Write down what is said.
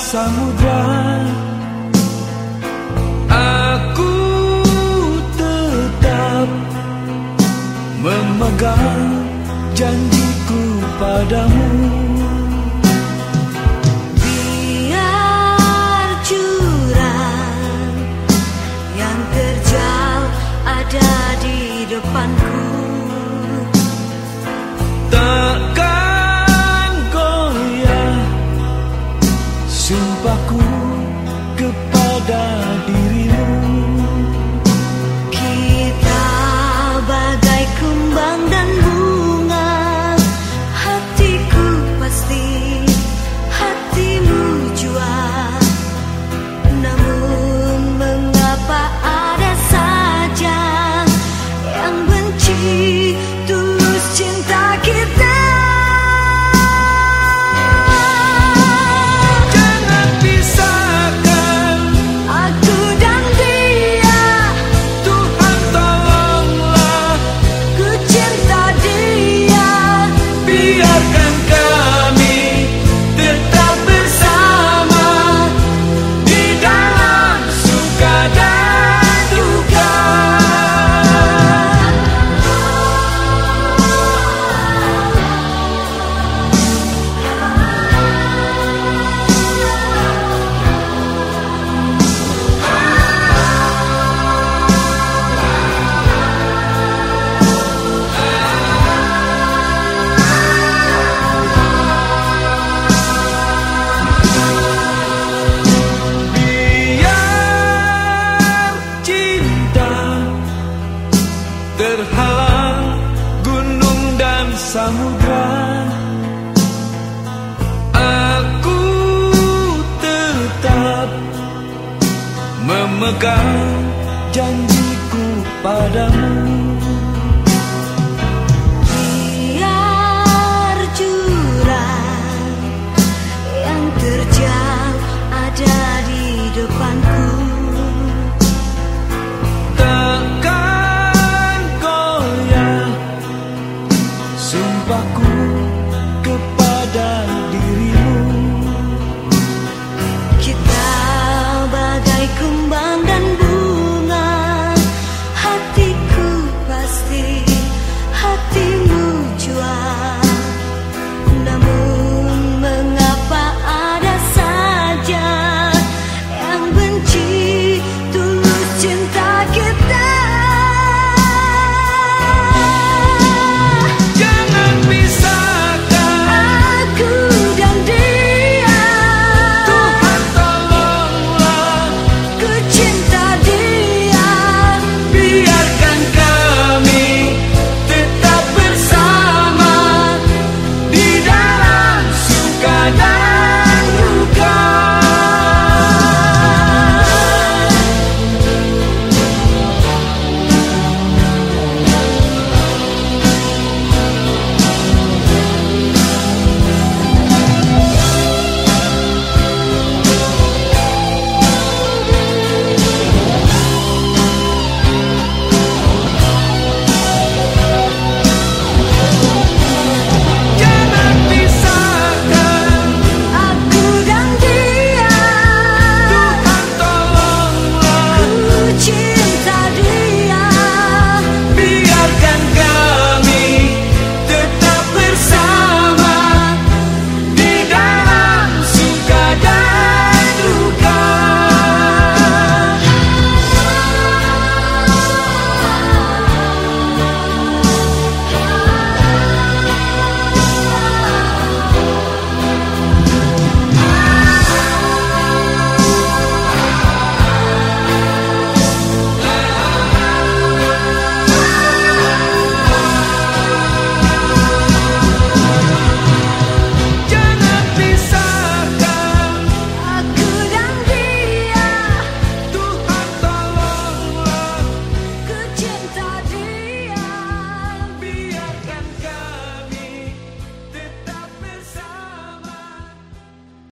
samudra Aku tetap memegang janjiku padamu. Samudra janjiku padamu